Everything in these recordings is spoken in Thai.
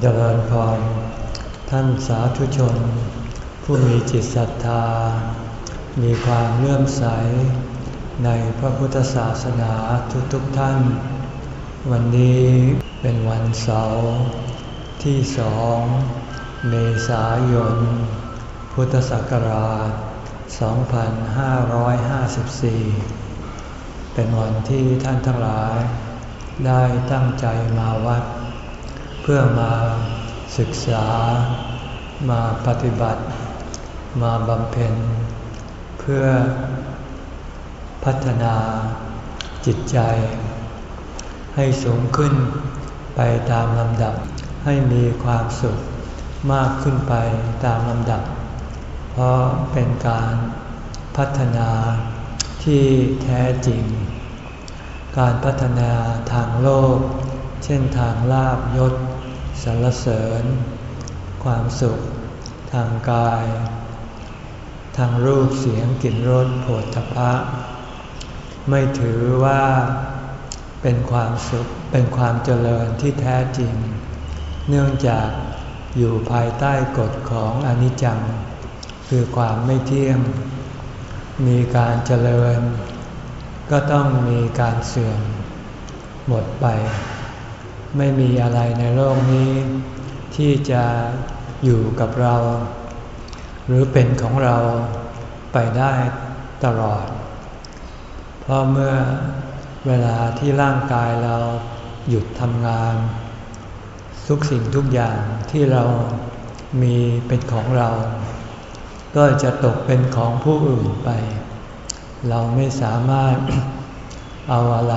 เจริญพร ท่านสาธุชน ผู้มีจิตศรัทธา มีความเลื่อมใส ในพระพุทธศาสนาทุกๆทท่าน วันนี้เป็นวันเสาร์ที่สองเมษายน พุทธศักราช 2554 เป็นวันที่ท่านทั้งหลาย ได้ตั้งใจมาวัด เพื่อมาศึกษามาปฏิบัติ มาบำเพ็ญ เพื่อพัฒนาจิตใจ ให้สูงขึ้นไปตามลำดับให้มีความสุขมากขึ้นไปตามลำดับ เพราะเป็นการพัฒนาที่แท้จริง การพัฒนาทางโลก เช่นทางลาบยศ สรรเสริญ ความสุข ทางกาย ทางรูปเสียงกลิ่นรสโผฏฐพะ ไม่ถือว่าเป็นความสุขเป็นความเจริญที่แท้จริง เนื่องจากอยู่ภายใต้กฎของอนิจจัง คือความไม่เที่ยง มีการเจริญ ก็ต้องมีการเสื่อมหมดไป ไม่มีอะไรในโลกนี้ ที่จะอยู่กับเรา หรือเป็นของเราไปได้ตลอด เพราะเมื่อเวลาที่ร่างกายเราหยุดทำงาน ทุกสิ่งทุกอย่างที่เรามีเป็นของเรา ก็จะตกเป็นของผู้อื่นไป เราไม่สามารถเอาอะไร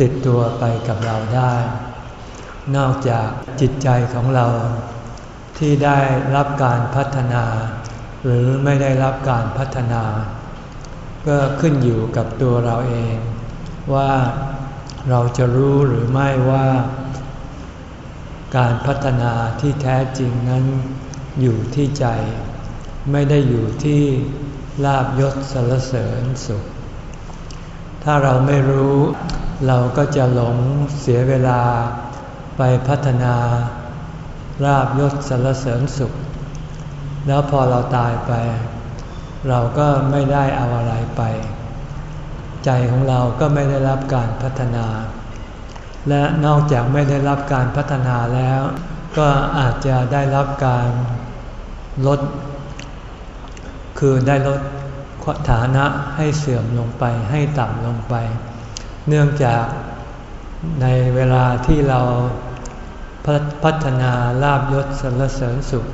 ติดตัวไปกับเราได้ นอกจากจิตใจของเรา ที่ได้รับการพัฒนา หรือไม่ได้รับการพัฒนา ก็ขึ้นอยู่กับตัวเราเอง ว่าเราจะรู้หรือไม่ว่า การพัฒนาที่แท้จริงนั้นอยู่ที่ใจ ไม่ได้อยู่ที่ลาบยศสรรเสริญสุข ถ้าเราไม่รู้ เราก็จะหลงเสียเวลาไปพัฒนาราบยศสรรเสริญสุข แล้วพอเราตายไป เราก็ไม่ได้เอาอะไรไป ใจของเราก็ไม่ได้รับการพัฒนา และนอกจากไม่ได้รับการพัฒนาแล้ว ก็อาจจะได้รับการลด คือได้ลดฐานะให้เสื่อมลงไปให้ต่ำลงไป เนื่องจากในเวลาที่เราพัฒนาลาบยศสรรเสริญสุข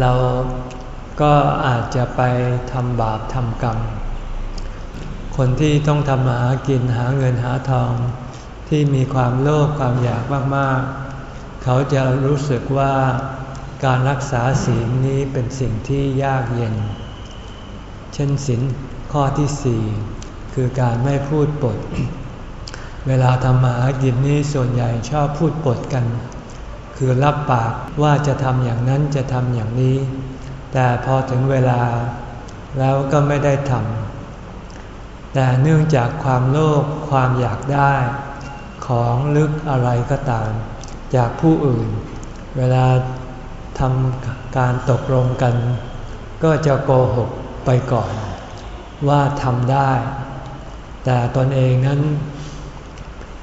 เราก็อาจจะไปทำบาปทำกรรม คนที่ต้องทำหากินหาเงินหาทอง ที่มีความโลภความอยากมากๆ เขาจะรู้สึกว่าการรักษาศีลนี้เป็นสิ่งที่ยากเย็น เช่นศีลข้อที่สี่ คือการไม่พูดปด เวลาทำมาหากินนี้ส่วนใหญ่ชอบพูดปดกัน คือรับปากว่าจะทำอย่างนั้นจะทำอย่างนี้ แต่พอถึงเวลาแล้วก็ไม่ได้ทำแต่เนื่องจากความโลภความอยากได้ ของลึกอะไรก็ตาม จากผู้อื่น เวลาทำการตกลงกัน ก็จะโกหกไปก่อน ว่าทำได้ แต่ตนเองนั้น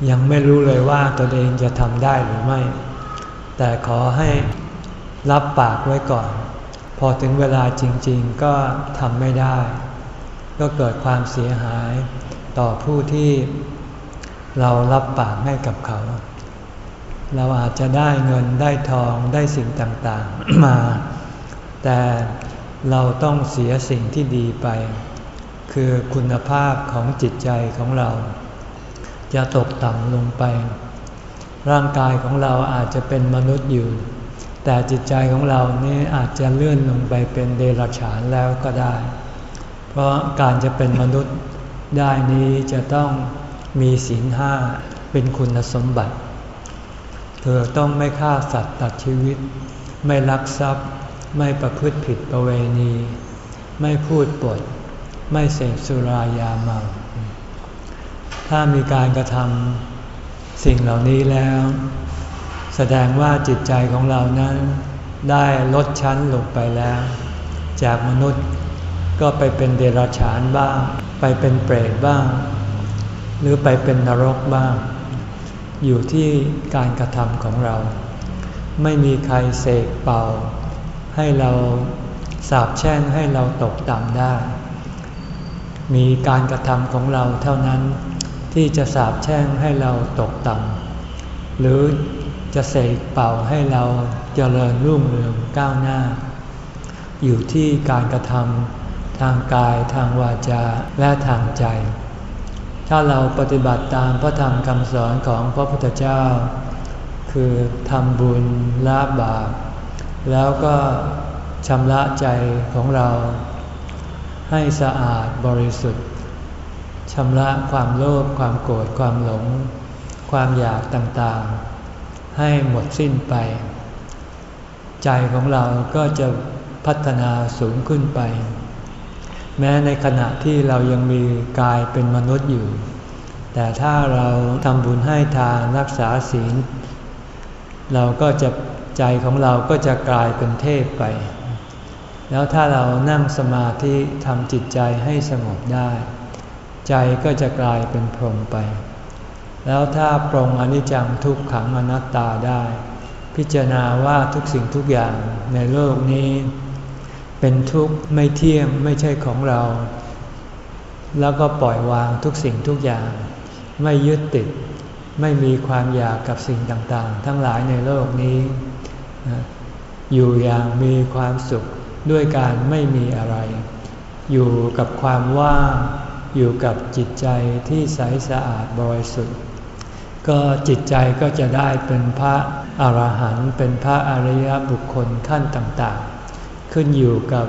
ยังไม่รู้เลยว่าตนเองจะทำได้หรือไม่ แต่ขอให้รับปากไว้ก่อน พอถึงเวลาจริง ๆก็ทำไม่ได้ ก็เกิดความเสียหายต่อผู้ที่เรารับปากให้กับเขา เราอาจจะได้เงินได้ทองได้สิ่งต่างๆมา แต่เราต้องเสียสิ่งที่ดีไป คือคุณภาพของจิตใจของเรา จะตกต่ำลงไป ร่างกายของเราอาจจะเป็นมนุษย์อยู่ แต่จิตใจของเรานี้อาจจะเลื่อนลงไปเป็นเดรัจฉานแล้วก็ได้ เพราะการจะเป็นมนุษย์ได้นี้จะต้องมีศีลห้าเป็นคุณสมบัติ เธอต้องไม่ฆ่าสัตว์ตัดชีวิต ไม่ลักทรัพย์ ไม่ประพฤติผิดประเวณี ไม่พูดปด ไม่เสพสุรายาเมา ถ้ามีการกระทำสิ่งเหล่านี้แล้ว แสดงว่าจิตใจของเรานั้นได้ลดชั้นลงไปแล้ว จากมนุษย์ก็ไปเป็นเดรัจฉานบ้าง ไปเป็นเปรตบ้าง หรือไปเป็นนรกบ้าง อยู่ที่การกระทำของเรา ไม่มีใครเสกเป่า ให้เราสาบแช่งให้เราตกต่ำได้ มีการกระทำของเราเท่านั้น ที่จะสาบแช่งให้เราตกต่ำหรือจะเสกเป่าให้เราเจริญรุ่งเรืองก้าวหน้า อยู่ที่การกระทำทางกายทางวาจาและทางใจ ถ้าเราปฏิบัติตามพระธรรมคำสอนของพระพุทธเจ้า คือทำบุญละบาปแล้วก็ชำระใจของเรา ให้สะอาดบริสุทธิ์ชำระความโลภความโกรธความหลง ความอยากต่างๆ ให้หมดสิ้นไป ใจของเราก็จะพัฒนาสูงขึ้นไป แม้ในขณะที่เรายังมีกายเป็นมนุษย์อยู่ แต่ถ้าเราทำบุญให้ทานรักษาศีล เราก็จะใจของเราก็จะกลายเป็นเทพไป แล้วถ้าเรานั่งสมาธิทำจิตใจให้สงบได้ ใจก็จะกลายเป็นพรหมไป แล้วถ้าปรงอนิจจังทุกขังอนัตตาได้ พิจารณาว่าทุกสิ่งทุกอย่างในโลกนี้ เป็นทุกข์ไม่เที่ยงไม่ใช่ของเรา แล้วก็ปล่อยวางทุกสิ่งทุกอย่าง ไม่ยึดติด ไม่มีความอยากกับสิ่งต่างๆ ทั้งหลายในโลกนี้ อยู่อย่างมีความสุข ด้วยการไม่มีอะไร อยู่กับความว่างอยู่กับจิตใจที่ใสสะอาดบริสุทธิ์ก็จิตใจก็จะได้เป็นพระอรหันต์เป็นพระอริยบุคคลขั้นต่างๆ ขึ้นอยู่กับ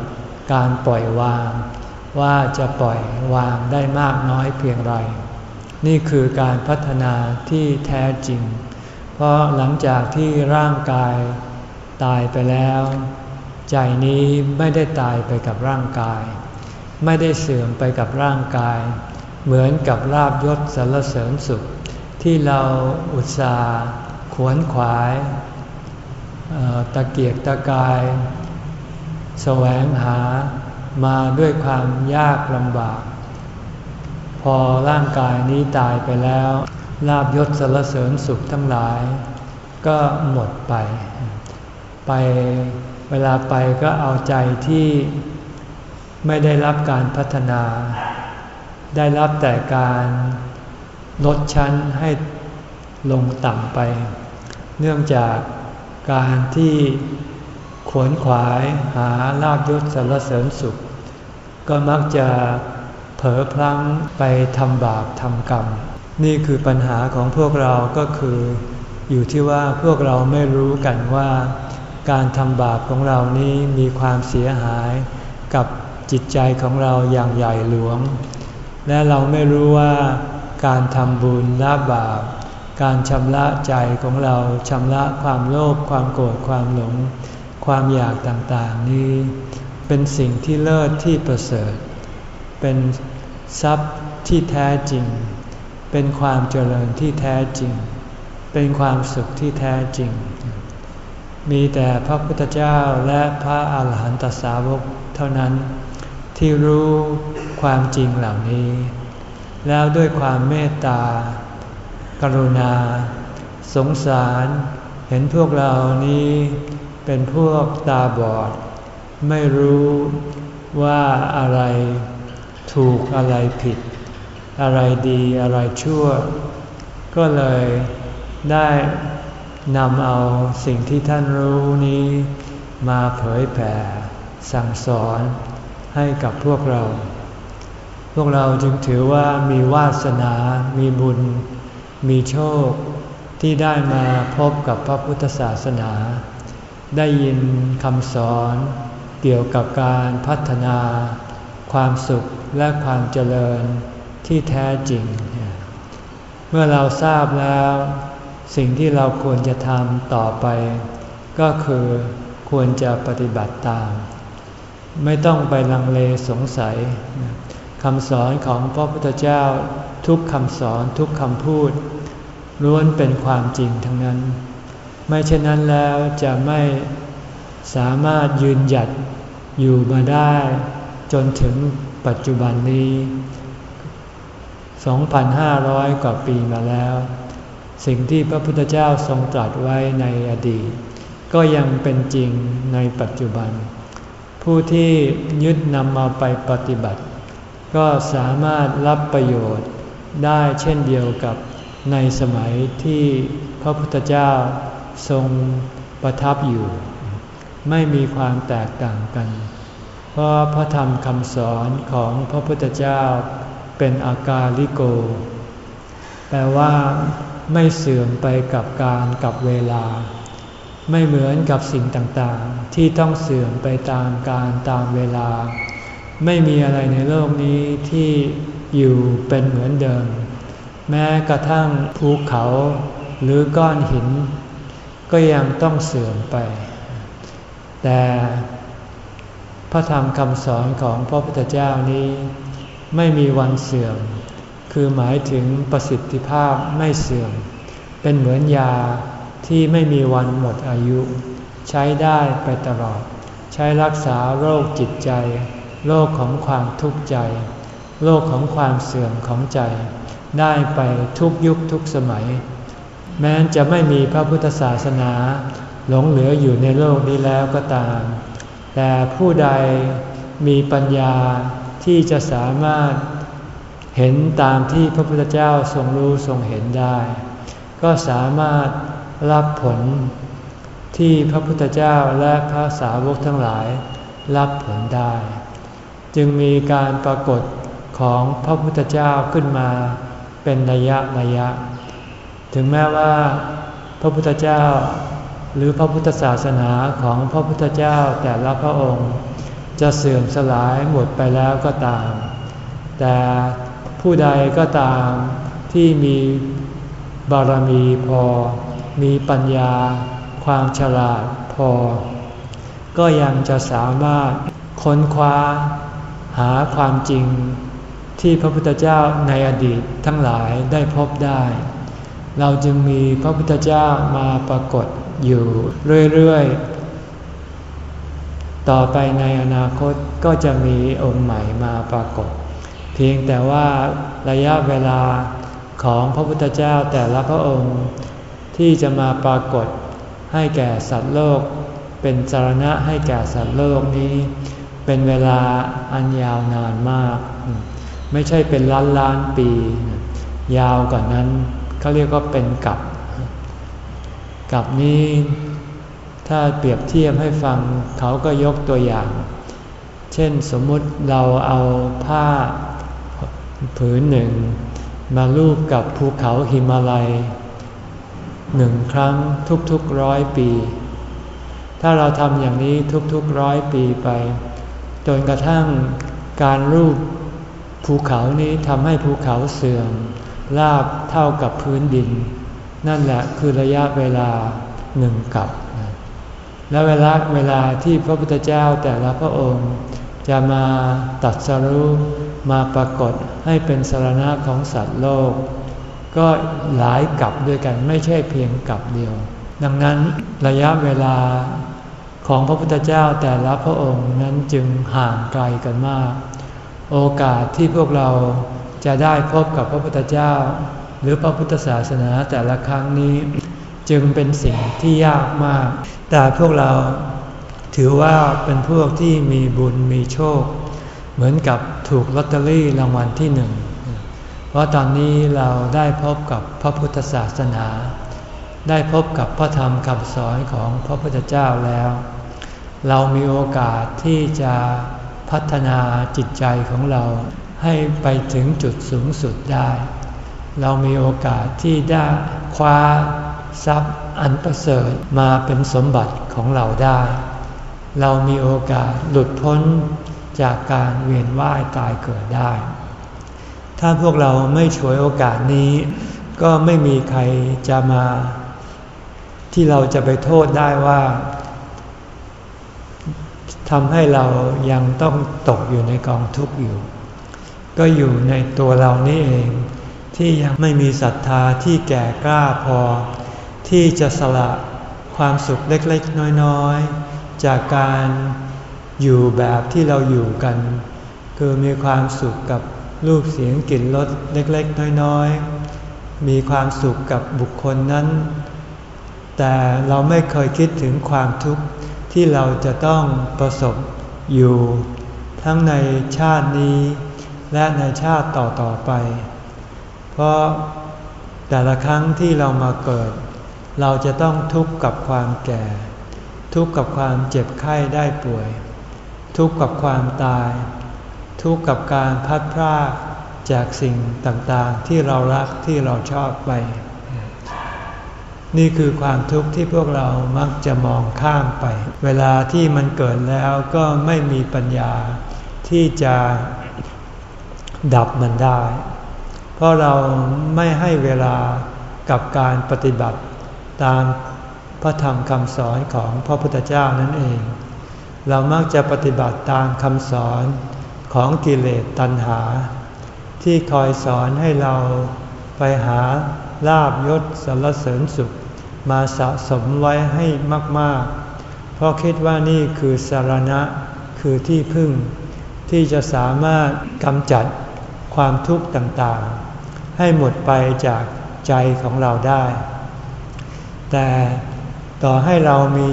การปล่อยวาง ว่าจะปล่อยวางได้มากน้อยเพียงไร นี่คือการพัฒนาที่แท้จริง เพราะหลังจากที่ร่างกายตายไปแล้ว ใจนี้ไม่ได้ตายไปกับร่างกาย ไม่ได้เสื่อมไปกับร่างกาย เหมือนกับลาบยศสรรเสริญสุข ที่เราอุตส่าห์ขวนขวายตะเกียกตะกาย แสวงหามาด้วยความยากลำบาก พอร่างกายนี้ตายไปแล้วลาบยศสรรเสริญสุขทั้งหลาย ก็หมดไป ไป เวลาไปก็เอาใจที่ไม่ได้รับการพัฒนา ได้รับแต่การลดชั้นให้ลงต่ำไป เนื่องจากการที่ขวนขวายหาลาบยศสรรเสริญสุข ก็มักจะเผลอพลั้งไปทำบาปทำกรรม นี่คือปัญหาของพวกเราก็คือ อยู่ที่ว่าพวกเราไม่รู้กันว่า การทำบาปของเรานี้มีความเสียหายกับจิตใจของเราอย่างใหญ่หลวง และเราไม่รู้ว่าการทำบุญละบาป การชำระใจของเราชำระความโลภความโกรธความหลง ความอยากต่างๆนี้ เป็นสิ่งที่เลิศที่ประเสริฐ เป็นทรัพย์ที่แท้จริง เป็นความเจริญที่แท้จริง เป็นความสุขที่แท้จริง มีแต่พระพุทธเจ้าและพระอาหารหันตสาวกเท่านั้น ที่รู้ความจริงเหล่านี้ แล้วด้วยความเมตตา กรุณา สงสาร เห็นพวกเรานี้เป็นพวกตาบอด ไม่รู้ว่าอะไรถูกอะไรผิด อะไรดีอะไรชั่ว ก็เลยได้ นำเอาสิ่งที่ท่านรู้นี้ มาเผยแผ่ สั่งสอนให้กับพวกเรา พวกเราจึงถือว่ามีวาสนา มีบุญ มีโชคที่ได้มาพบกับพระพุทธศาสนา ได้ยินคำสอนเกี่ยวกับการพัฒนา ความสุขและความเจริญที่แท้จริง เมื่อเราทราบแล้ว สิ่งที่เราควรจะทำต่อไป ก็คือควรจะปฏิบัติตาม ไม่ต้องไปลังเลสงสัยคำสอนของพระพุทธเจ้าทุกคำสอนทุกคำพูดล้วนเป็นความจริงทั้งนั้น ไม่เช่นนั้นแล้วจะไม่สามารถยืนหยัดอยู่มาได้ จนถึงปัจจุบันนี้ 2,500 กว่าปีมาแล้ว สิ่งที่พระพุทธเจ้าทรงตรัสไว้ในอดีต ก็ยังเป็นจริงในปัจจุบัน ผู้ที่ยึดนำมาไปปฏิบัติ ก็สามารถรับประโยชน์ได้เช่นเดียวกับในสมัยที่พระพุทธเจ้าทรงประทับอยู่ ไม่มีความแตกต่างกัน เพราะพระธรรมคำสอนของพระพุทธเจ้าเป็นอากาลิโก แปลว่า ไม่เสื่อมไปกับการกับเวลา ไม่เหมือนกับสิ่งต่างๆ ที่ต้องเสื่อมไปตามการตามเวลา ไม่มีอะไรในโลกนี้ที่อยู่เป็นเหมือนเดิม แม้กระทั่งภูเขาหรือก้อนหิน ก็ยังต้องเสื่อมไป แต่พระธรรมคำสอนของพระพุทธเจ้านี้ ไม่มีวันเสื่อม คือหมายถึงประสิทธิภาพไม่เสื่อม เป็นเหมือนยาที่ไม่มีวันหมดอายุ ใช้ได้ไปตลอด ใช้รักษาโรคจิตใจ โรคของความทุกข์ใจ โรคของความเสื่อมของใจ ได้ไปทุกยุคทุกสมัย แม้จะไม่มีพระพุทธศาสนาหลงเหลืออยู่ในโลกนี้แล้วก็ตาม แต่ผู้ใดมีปัญญาที่จะสามารถ เห็นตามที่พระพุทธเจ้าทรงรู้ทรงเห็นได้ ก็สามารถรับผลที่พระพุทธเจ้าและพระสาวกทั้งหลายรับผลได้ จึงมีการปรากฏของพระพุทธเจ้าขึ้นมาเป็นระยะระยะ ถึงแม้ว่าพระพุทธเจ้าหรือพระพุทธศาสนาของพระพุทธเจ้าแต่ละพระองค์ จะเสื่อมสลายหมดไปแล้วก็ตาม แต่ ผู้ใดก็ตามที่มีบารมีพอ มีปัญญา ความฉลาดพอ ก็ยังจะสามารถค้นคว้าหาความจริงที่พระพุทธเจ้าในอดีตทั้งหลายได้พบได้ เราจึงมีพระพุทธเจ้ามาปรากฏอยู่เรื่อยๆ ต่อไปในอนาคตก็จะมีองค์ใหม่มาปรากฏ เพียงแต่ว่าระยะเวลาของพระพุทธเจ้าแต่ละพระองค์ ที่จะมาปรากฏให้แก่สัตว์โลก เป็นสารณะให้แก่สัตว์โลกนี้ เป็นเวลาอันยาวนานมาก ไม่ใช่เป็นล้านล้านปี ยาวกว่านั้นเขาเรียกว่าเป็นกับกับนี้ ถ้าเปรียบเทียบให้ฟังเขาก็ยกตัวอย่าง เช่นสมมุติเราเอาผ้า ผืนหนึ่ง มาลูบกับภูเขาหิมาลัยหนึ่งครั้งทุกๆร้อยปี ถ้าเราทำอย่างนี้ทุกๆร้อยปีไป จนกระทั่งการรูปภูเขานี้ทำให้ภูเขาเสื่อมราบเท่ากับพื้นดิน นั่นแหละคือระยะเวลาหนึ่งกับ และเวลาเวลาที่พระพุทธเจ้าแต่ละพระองค์ จะมาตัดสรู้มาปรากฏ ให้เป็นสารณะของสัตว์โลก ก็หลายกลับด้วยกันไม่ใช่เพียงกลับเดียว ดังนั้นระยะเวลาของพระพุทธเจ้าแต่ละพระองค์นั้นจึงห่างไกลกันมาก โอกาสที่พวกเราจะได้พบกับพระพุทธเจ้า หรือพระพุทธศาสนาแต่ละครั้งนี้ จึงเป็นสิ่งที่ยากมาก แต่พวกเราถือว่าเป็นพวกที่มีบุญมีโชค เหมือนกับถูกลอตเตอรี่รางวัลที่หนึ่ง เพราะตอนนี้เราได้พบกับพระพุทธศาสนา ได้พบกับพระธรรมคำสอนของพระพุทธเจ้าแล้ว เรามีโอกาสที่จะพัฒนาจิตใจของเราให้ไปถึงจุดสูงสุดได้ เรามีโอกาสที่ได้คว้าทรัพย์อันประเสริฐมาเป็นสมบัติของเราได้ เรามีโอกาสหลุดพ้น จากการเวียนว่ายตายเกิดได้ ถ้าพวกเราไม่ช่วยโอกาสนี้ ก็ไม่มีใครจะมา ที่เราจะไปโทษได้ว่าทำให้เรายังต้องตกอยู่ในกองทุกข์อยู่ ก็อยู่ในตัวเรานี่เอง ที่ยังไม่มีศรัทธาที่แก่กล้าพอ ที่จะสละความสุขเล็กๆ น้อยๆ จากการ อยู่แบบที่เราอยู่กัน คือมีความสุขกับรูปเสียงกลิ่นรสเล็กๆ น้อยๆ มีความสุขกับบุคคลนั้น แต่เราไม่เคยคิดถึงความทุกข์ที่เราจะต้องประสบอยู่ ทั้งในชาตินี้ และในชาติต่อๆไป เพราะแต่ละครั้งที่เรามาเกิด เราจะต้องทุกข์กับความแก่ ทุกข์กับความเจ็บไข้ได้ป่วย ทุกข์กับความตาย ทุกข์กับการพัดพรากจากสิ่งต่างๆ ที่เรารักที่เราชอบไป นี่คือความทุกข์ที่พวกเรามักจะมองข้ามไป เวลาที่มันเกิดแล้วก็ไม่มีปัญญาที่จะดับมันได้ เพราะเราไม่ให้เวลากับการปฏิบัติตามพระธรรมคำสอนของพระพุทธเจ้านั่นเอง เรามักจะปฏิบัติตามคำสอนของกิเลสตัณหา ที่คอยสอนให้เราไปหาลาบยศสรรเสริญสุข มาสะสมไว้ให้มาก ๆ เพราะคิดว่านี่คือสารณะคือที่พึ่ง ที่จะสามารถกำจัดความทุกข์ต่างๆ ให้หมดไปจากใจของเราได้ แต่ต่อให้เรามี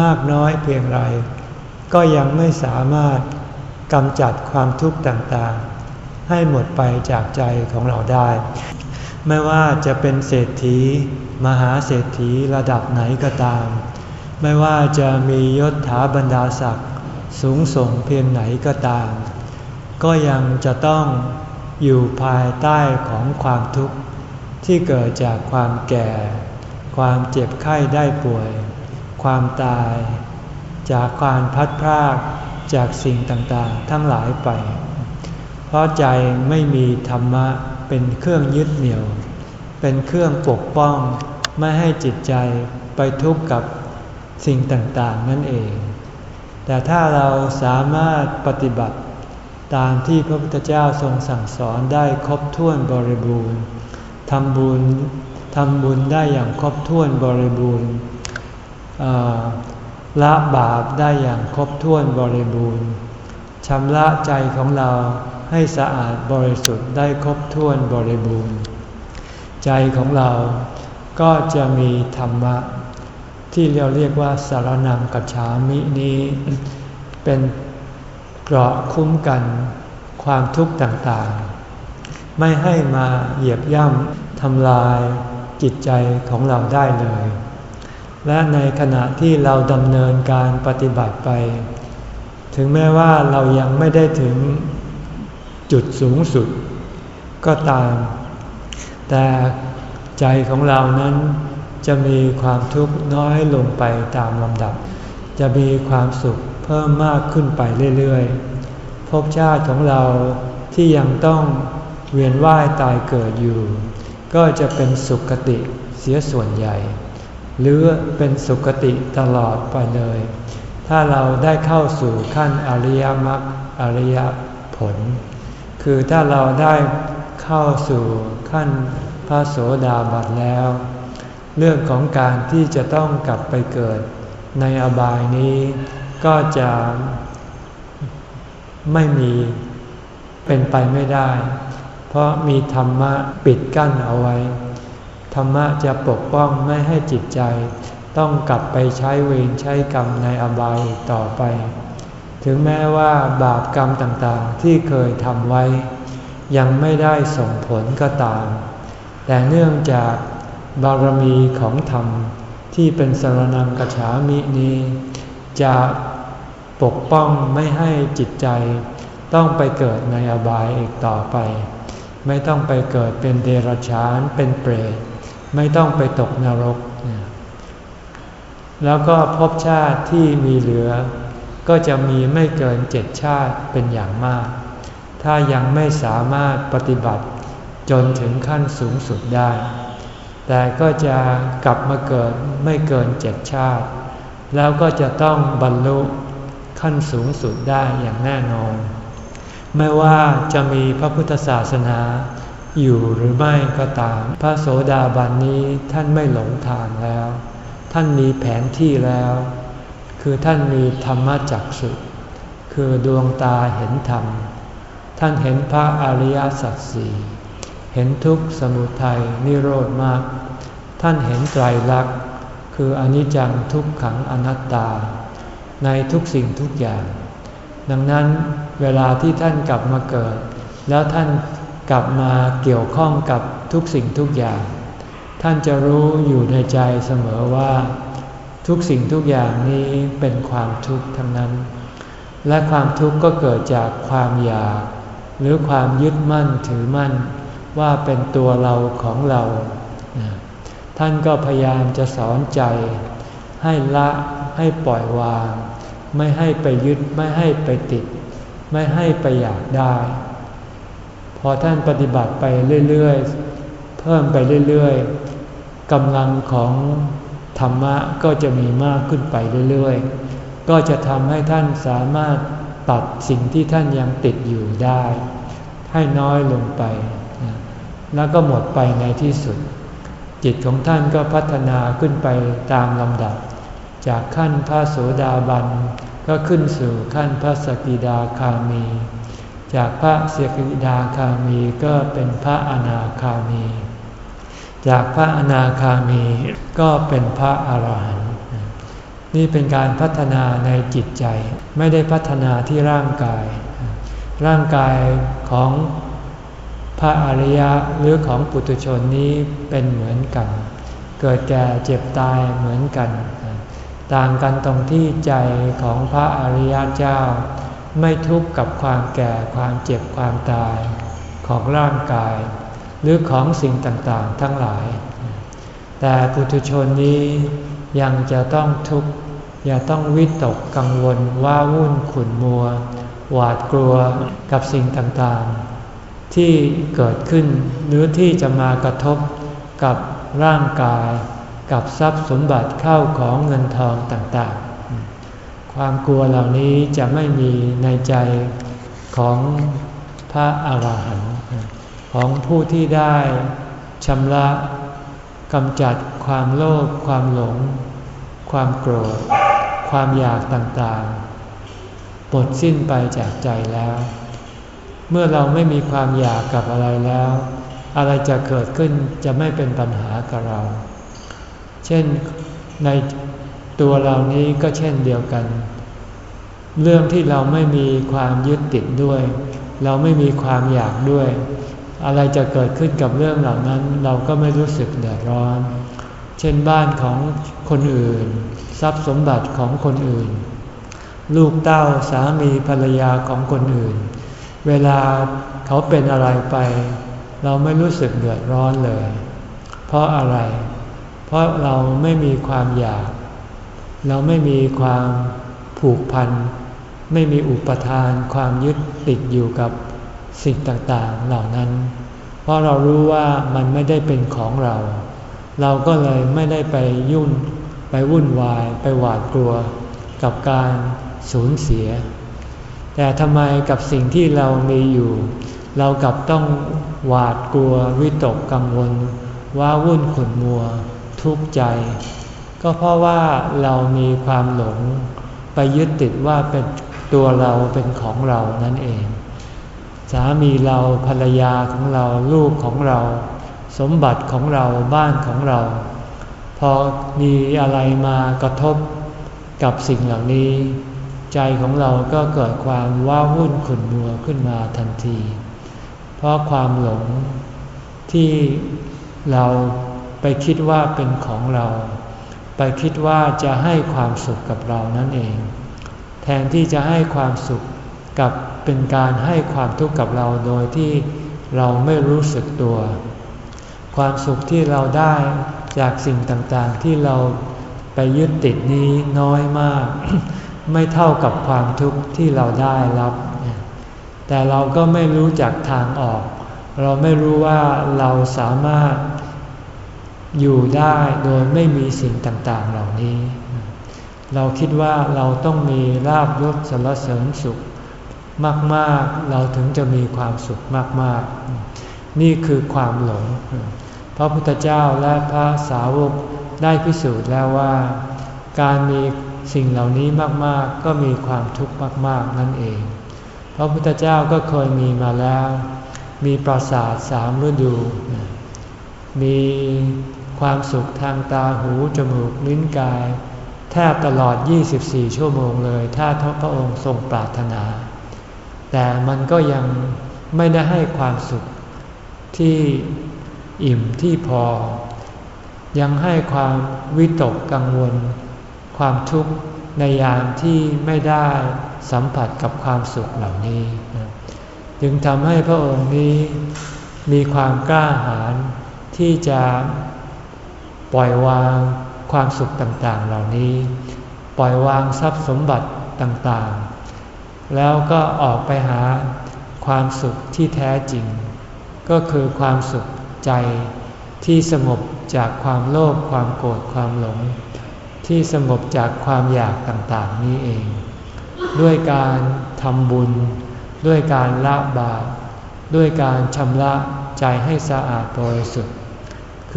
มากน้อยเพียงไร ก็ยังไม่สามารถกำจัดความทุกข์ต่างๆ ให้หมดไปจากใจของเราได้ ไม่ว่าจะเป็นเศรษฐี มหาเศรษฐีระดับไหนก็ตาม ไม่ว่าจะมียศถาบรรดาศักดิ์สูงส่งเพียงไหนก็ตาม ก็ยังจะต้องอยู่ภายใต้ของความทุกข์ที่เกิดจากความแก่ ความเจ็บไข้ได้ป่วย ความตาย จากความพัดพรากจากสิ่งต่างๆ ทั้งหลายไป เพราะใจไม่มีธรรมะเป็นเครื่องยึดเหนี่ยว เป็นเครื่องปกป้อง ไม่ให้จิตใจไปทุกข์กับสิ่งต่างๆ นั่นเอง แต่ถ้าเราสามารถปฏิบัติตามที่พระพุทธเจ้าทรงสั่งสอนได้ครบถ้วนบริบูรณ์ทำบุญทำบุญได้อย่างครบถ้วนบริบูรณ์ ละบาปได้อย่างครบถ้วนบริบูรณ์ชำระใจของเราให้สะอาดบริสุทธิ์ได้ครบถ้วนบริบูรณ์ ใจของเราก็จะมีธรรมะ ที่เราเรียกว่าสารนังกัจฉามินี้ เป็นเกราะคุ้มกันความทุกข์ต่างๆ ไม่ให้มาเหยียบย่ำทำลายจิตใจของเราได้เลย และในขณะที่เราดำเนินการปฏิบัติไป ถึงแม้ว่าเรายังไม่ได้ถึงจุดสูงสุด ก็ตาม แต่ใจของเรานั้นจะมีความทุกข์น้อยลงไปตามลำดับ จะมีความสุขเพิ่มมากขึ้นไปเรื่อยๆภพชาติของเราที่ยังต้องเวียนว่ายตายเกิดอยู่ ก็จะเป็นสุขติเสียส่วนใหญ่ หรือเป็นสุขติตลอดไปเลย ถ้าเราได้เข้าสู่ขั้นอริยมรรคอริยผล คือถ้าเราได้เข้าสู่ขั้นพระโสดาบันแล้ว เรื่องของการที่จะต้องกลับไปเกิดในอบายนี้ ก็จะไม่มีเป็นไปไม่ได้ เพราะมีธรรมะปิดกั้นเอาไว้ ธรรมะจะปกป้องไม่ให้จิตใจ ต้องกลับไปใช้เวรใช้กรรมในอบายต่อไป ถึงแม้ว่าบาปกรรมต่างๆที่เคยทำไว้ ยังไม่ได้ส่งผลก็ตาม แต่เนื่องจากบารมีของธรรมที่เป็นสรนังกฉามินี้ จะปกป้องไม่ให้จิตใจ ต้องไปเกิดในอบายอีกต่อไป ไม่ต้องไปเกิดเป็นเดรัจฉานเป็นเปรต ไม่ต้องไปตกนรก แล้วก็ภพชาติที่มีเหลือ ก็จะมีไม่เกินเจ็ดชาติเป็นอย่างมาก ถ้ายังไม่สามารถปฏิบัติจนถึงขั้นสูงสุดได้ แต่ก็จะกลับมาเกิดไม่เกินเจ็ดชาติ แล้วก็จะต้องบรรลุขั้นสูงสุดได้อย่างแน่นอน ไม่ว่าจะมีพระพุทธศาสนา อยู่หรือไม่ก็ตาม พระโสดาบันนี้ท่านไม่หลงทางแล้ว ท่านมีแผนที่แล้ว คือท่านมีธรรมจักสุคือดวงตาเห็นธรรม ท่านเห็นพระอริยสัจสี่เห็นทุกข์สมุทัยนิโรธมาก ท่านเห็นไตรลักษณ์คืออนิจจังทุกขังอนัตตา ในทุกสิ่งทุกอย่าง ดังนั้นเวลาที่ท่านกลับมาเกิด แล้วท่าน กลับมาเกี่ยวข้องกับทุกสิ่งทุกอย่าง ท่านจะรู้อยู่ในใจเสมอว่า ทุกสิ่งทุกอย่างนี้เป็นความทุกข์ทั้งนั้น และความทุกข์ก็เกิดจากความอยาก หรือความยึดมั่นถือมั่น ว่าเป็นตัวเราของเรา ท่านก็พยายามจะสอนใจ ให้ละให้ปล่อยวาง ไม่ให้ไปยึดไม่ให้ไปติด ไม่ให้ไปอยากได้ พอท่านปฏิบัติไปเรื่อยๆ เพิ่มไปเรื่อยๆกำลังของธรรมะก็จะมีมากขึ้นไปเรื่อยๆ ก็จะทำให้ท่านสามารถตัดสิ่งที่ท่านยังติดอยู่ได้ ให้น้อยลงไป แล้วก็หมดไปในที่สุด จิตของท่านก็พัฒนาขึ้นไปตามลำดับ จากขั้นพระโสดาบันก็ขึ้นสู่ขั้นพระสกิดาคามี จากพระเสกิดาคามีก็เป็นพระอนาคามี จากพระอนาคามีก็เป็นพระอาหารหันต์นี่เป็นการพัฒนาในจิตใจ ไม่ได้พัฒนาที่ร่างกาย ร่างกายของพระอริยะหรือของปุถุชนนี้เป็นเหมือนกัน เกิดแก่เจ็บตายเหมือนกัน ต่างกันตรงที่ใจของพระอริยเจ้า ไม่ทุกข์กับความแก่ความเจ็บความตายของร่างกาย หรือของสิ่งต่างๆ ทั้งหลาย แต่ปุถุชนนี้ยังจะต้องทุกข์อย่าต้องวิตกกังวลว่าวุ่นขุนมัว หวาดกลัวกับสิ่งต่างๆ ที่เกิดขึ้นหรือที่จะมากระทบกับร่างกาย กับทรัพย์สมบัติเข้าของเงินทองต่างๆ ความกลัวเหล่านี้จะไม่มีในใจของพระอาหารหันต์ของผู้ที่ได้ชำระกำจัดความโลภความหลง ความโกรธ ความอยากต่างๆปลดสิ้นไปจากใจแล้ว เมื่อเราไม่มีความอยากกับอะไรแล้ว อะไรจะเกิดขึ้นจะไม่เป็นปัญหากับเรา เช่นใน ตัวเรานี้ก็เช่นเดียวกัน เรื่องที่เราไม่มีความยึดติดด้วย เราไม่มีความอยากด้วย อะไรจะเกิดขึ้นกับเรื่องเหล่านั้น เราก็ไม่รู้สึกเดือดร้อน เช่นบ้านของคนอื่น ทรัพย์สมบัติของคนอื่น ลูกเต้าสามีภรรยาของคนอื่น เวลาเขาเป็นอะไรไป เราไม่รู้สึกเดือดร้อนเลย เพราะอะไร เพราะเราไม่มีความอยาก เราไม่มีความผูกพัน ไม่มีอุปทานความยึดติดอยู่กับสิ่งต่างๆเหล่านั้น เพราะเรารู้ว่ามันไม่ได้เป็นของเรา เราก็เลยไม่ได้ไปยุ่นไปวุ่นวายไปหวาดกลัวกับการสูญเสีย แต่ทำไมกับสิ่งที่เรามีอยู่ เรากลับต้องหวาดกลัววิตกกังวล ว่าวุ่นขุนมัว ทุกข์ใจ ก็เพราะว่าเรามีความหลงไปยึดติดว่าเป็นตัวเราเป็นของเรานั่นเอง สามีเราภรรยาของเราลูกของเรา สมบัติของเราบ้านของเรา พอมีอะไรมากระทบกับสิ่งเหล่านี้ ใจของเราก็เกิดความว้าวุ่นขุ่นมัวขึ้นมาทันที เพราะความหลงที่เราไปคิดว่าเป็นของเรา ไปคิดว่าจะให้ความสุขกับเรานั่นเอง แทนที่จะให้ความสุขกับเป็นการให้ความทุกข์กับเราโดยที่เราไม่รู้สึกตัว ความสุขที่เราได้จากสิ่งต่างๆที่เราไปยึดติดนี้น้อยมาก ไม่เท่ากับความทุกข์ที่เราได้รับ แต่เราก็ไม่รู้จักทางออก เราไม่รู้ว่าเราสามารถ อยู่ได้โดยไม่มีสิ่งต่างๆเหล่านี้ เราคิดว่าเราต้องมีลาบยศสารเสริญสุข มากๆ เราถึงจะมีความสุขมากๆ นี่คือความหลง พระพุทธเจ้าและพระสาวกได้พิสูจน์แล้วว่า การมีสิ่งเหล่านี้มากๆ ก็มีความทุกข์มากๆนั่นเอง พระพุทธเจ้าก็เคยมีมาแล้ว มีปราสาทสามฤดู มี ความสุขทางตาหูจมูกลิ้นกาย แทบตลอด 24 ชั่วโมงเลย ถ้าพระองค์ทรงปรารถนา แต่มันก็ยังไม่ได้ให้ความสุขที่อิ่มที่พอ ยังให้ความวิตกกังวล ความทุกข์ในยามที่ไม่ได้สัมผัสกับความสุขเหล่านี้ จึงทำให้พระองค์นี้มีความกล้าหาญที่จะ ปล่อยวางความสุขต่างๆเหล่านี้ ปล่อยวางทรัพย์สมบัติต่างๆ แล้วก็ออกไปหาความสุขที่แท้จริง ก็คือความสุขใจที่สงบจากความโลภความโกรธความหลง ที่สงบจากความอยากต่างๆ นี้เอง ด้วยการทำบุญ ด้วยการละบาปด้วยการชำระใจให้สะอาดบริสุทธิ์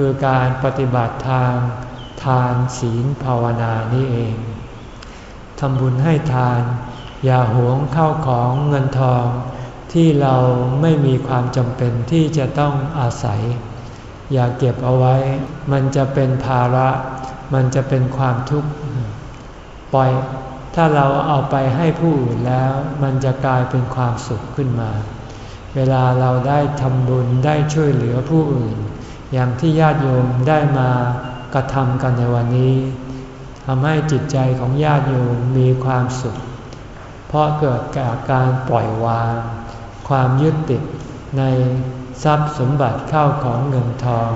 คือการปฏิบัติทางทานศีลภาวนานี่เอง ทำบุญให้ทาน อย่าหวงเข้าของเงินทอง ที่เราไม่มีความจำเป็นที่จะต้องอาศัย อย่าเก็บเอาไว้ มันจะเป็นภาระ มันจะเป็นความทุกข์ ปล่อย ถ้าเราเอาไปให้ผู้อื่นแล้ว มันจะกลายเป็นความสุขขึ้นมา เวลาเราได้ทำบุญได้ช่วยเหลือผู้อื่น อย่างที่ญาติโยมได้มากระทำกันในวันนี้ทำให้จิตใจของญาติโยมมีความสุข เพราะเกิดจากการปล่อยวาง ความยึดติดในทรัพย์สมบัติเข้าของเงินทอง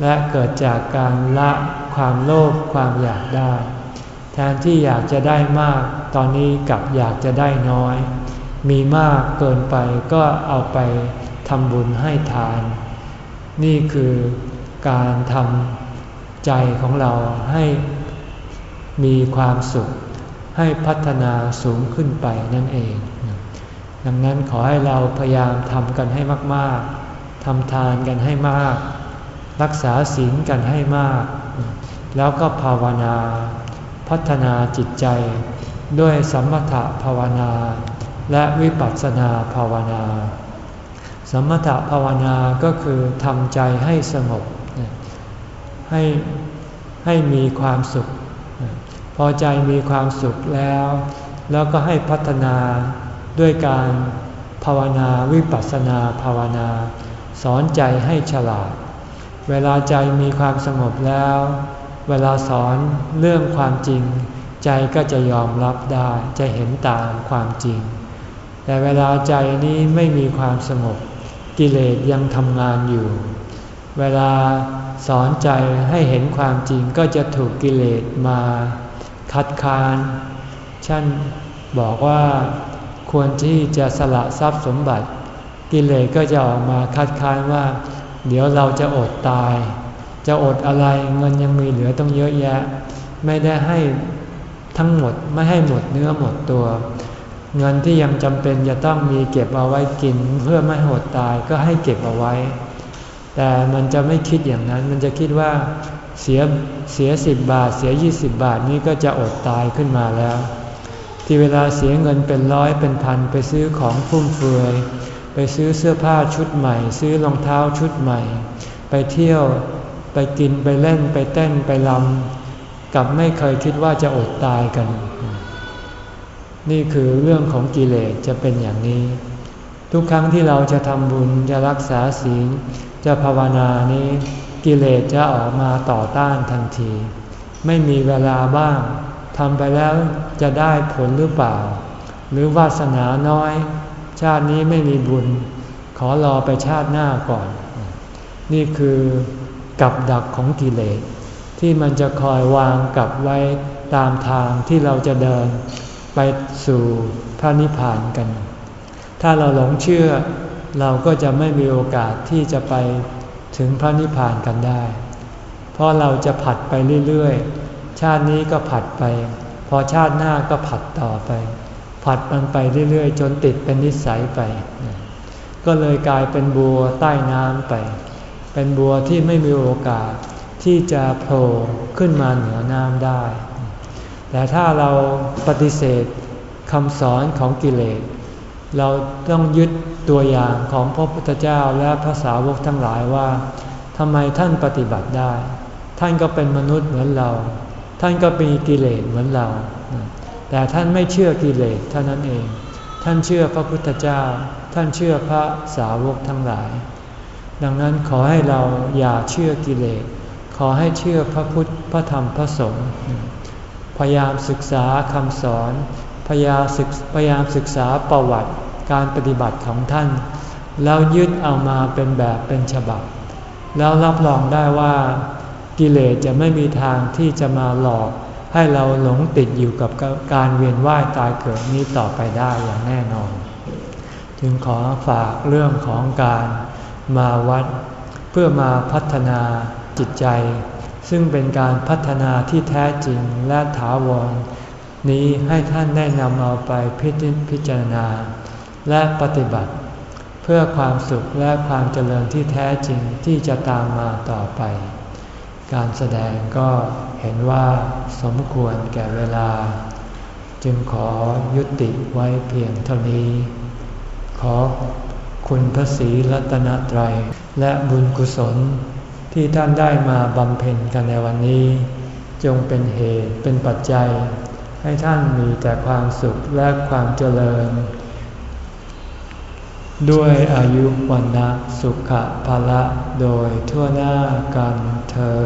และเกิดจากการละความโลภความอยากได้ แทนที่อยากจะได้มาก ตอนนี้กลับอยากจะได้น้อย มีมากเกินไปก็เอาไปทำบุญให้ทาน นี่คือการทำใจของเราให้มีความสุข ให้พัฒนาสูงขึ้นไปนั่นเอง ดังนั้นขอให้เราพยายามทำกันให้มาก ๆทำทานกันให้มาก รักษาศีลกันให้มาก แล้วก็ภาวนา พัฒนาจิตใจด้วยสมถะภาวนา และวิปัสสนาภาวนา สมถภาวนาก็คือทำใจให้สงบ ให้ให้มีความสุข พอใจมีความสุขแล้ว แล้วก็ให้พัฒนาด้วยการภาวนาวิปัสสนาภาวนา สอนใจให้ฉลาด เวลาใจมีความสงบแล้ว เวลาสอนเรื่องความจริง ใจก็จะยอมรับได้จะเห็นตามความจริง แต่เวลาใจนี้ไม่มีความสงบ กิเลสยังทำงานอยู่ เวลาสอนใจให้เห็นความจริงก็จะถูกกิเลสมาคัดค้านฉันบอกว่าควรที่จะสละทรัพย์สมบัติ กิเลสก็จะออกมาคัดค้านว่า เดี๋ยวเราจะอดตาย จะอดอะไรเงินยังมีเหลือต้องเยอะแยะ ไม่ได้ให้ทั้งหมดไม่ให้หมดเนื้อหมดตัว เงินที่ยังจำเป็นจะต้องมีเก็บเอาไว้กินเพื่อไม่หดตายก็ให้เก็บเอาไว้ แต่มันจะไม่คิดอย่างนั้น มันจะคิดว่าเสียเสียสิบบาท เสียยี่สิบบาทนี้ก็จะอดตายขึ้นมาแล้ว ที่เวลาเสียเงินเป็นร้อยเป็นพันไปซื้อของฟุ่มเฟือยไปซื้อเสื้อผ้าชุดใหม่ ซื้อรองเท้าชุดใหม่ ไปเที่ยวไปกินไปเล่นไปเต้นไปลำกับไม่เคยคิดว่าจะอดตายกัน นี่คือเรื่องของกิเลสจะเป็นอย่างนี้ ทุกครั้งที่เราจะทำบุญจะรักษาศีลจะภาวนานี้กิเลสจะออกมาต่อต้านทันที ไม่มีเวลาบ้างทำไปแล้วจะได้ผลหรือเปล่า หรือวาสนาน้อย ชาตินี้ไม่มีบุญ ขอรอไปชาติหน้าก่อน นี่คือกับดักของกิเลสที่มันจะคอยวางกับไว้ตามทางที่เราจะเดิน ไปสู่พระนิพพานกัน ถ้าเราหลงเชื่อเราก็จะไม่มีโอกาสที่จะไปถึงพระนิพพานกันได้ เพราะเราจะผัดไปเรื่อยๆ ชาตินี้ก็ผัดไป พอชาติหน้าก็ผัดต่อไป ผัดมันไปเรื่อยๆ จนติดเป็นนิสัยไป ก็เลยกลายเป็นบัวใต้น้ำไป เป็นบัวที่ไม่มีโอกาสที่จะโผล่ขึ้นมาเหนือน้ำได้ แต่ถ้าเราปฏิเสธคำสอนของกิเลส เราต้องยึดตัวอย่างของพระพุทธเจ้าและภาษาวกทั้งหลายว่าทำไมท่านปฏิบัติได้ ท่านก็เป็นมนุษย์เหมือนเรา ท่านก็มีกิเลสเหมือนเรา แต่ท่านไม่เชื่อกิเลสเท่านั้นเอง ท่านเชื่อพระพุทธเจ้า ท่านเชื่อพระสาวกทั้งหลาย ดังนั้นขอให้เราอย่าเชื่อกิเลส ขอให้เชื่อพระพุทธ พระธรรม พระสงฆ์ พยายามศึกษาคำสอน พยายามศึกพยายามศึกษาประวัติการปฏิบัติของท่าน แล้วยึดเอามาเป็นแบบเป็นฉบับ แล้วรับรองได้ว่ากิเลสจะไม่มีทางที่จะมาหลอกให้เราหลงติดอยู่กับการเวียนว่ายตายเกิดนี้ต่อไปได้อย่างแน่นอน จึงขอฝากเรื่องของการมาวัด เพื่อมาพัฒนาจิตใจ ซึ่งเป็นการพัฒนาที่แท้จริงและถาวร นี้ให้ท่านได้นำเอาไปพิจพจารณา และปฏิบัติ เพื่อความสุขและความเจริญที่แท้จริงที่จะตามมาต่อไป การแสดงก็เห็นว่าสมควรแก่เวลา จึงขอยุติไว้เพียงเท่านี้ ขอคุณพระศรีรัตนตรัย และบุญกุศล ที่ท่านได้มาบำเพ็ญกันในวันนี้ จงเป็นเหตุเป็นปัจจัย ให้ท่านมีแต่ความสุขและความเจริญ ด้วยอายุวันนะสุขภาละโดยทั่วหน้ากันเธอ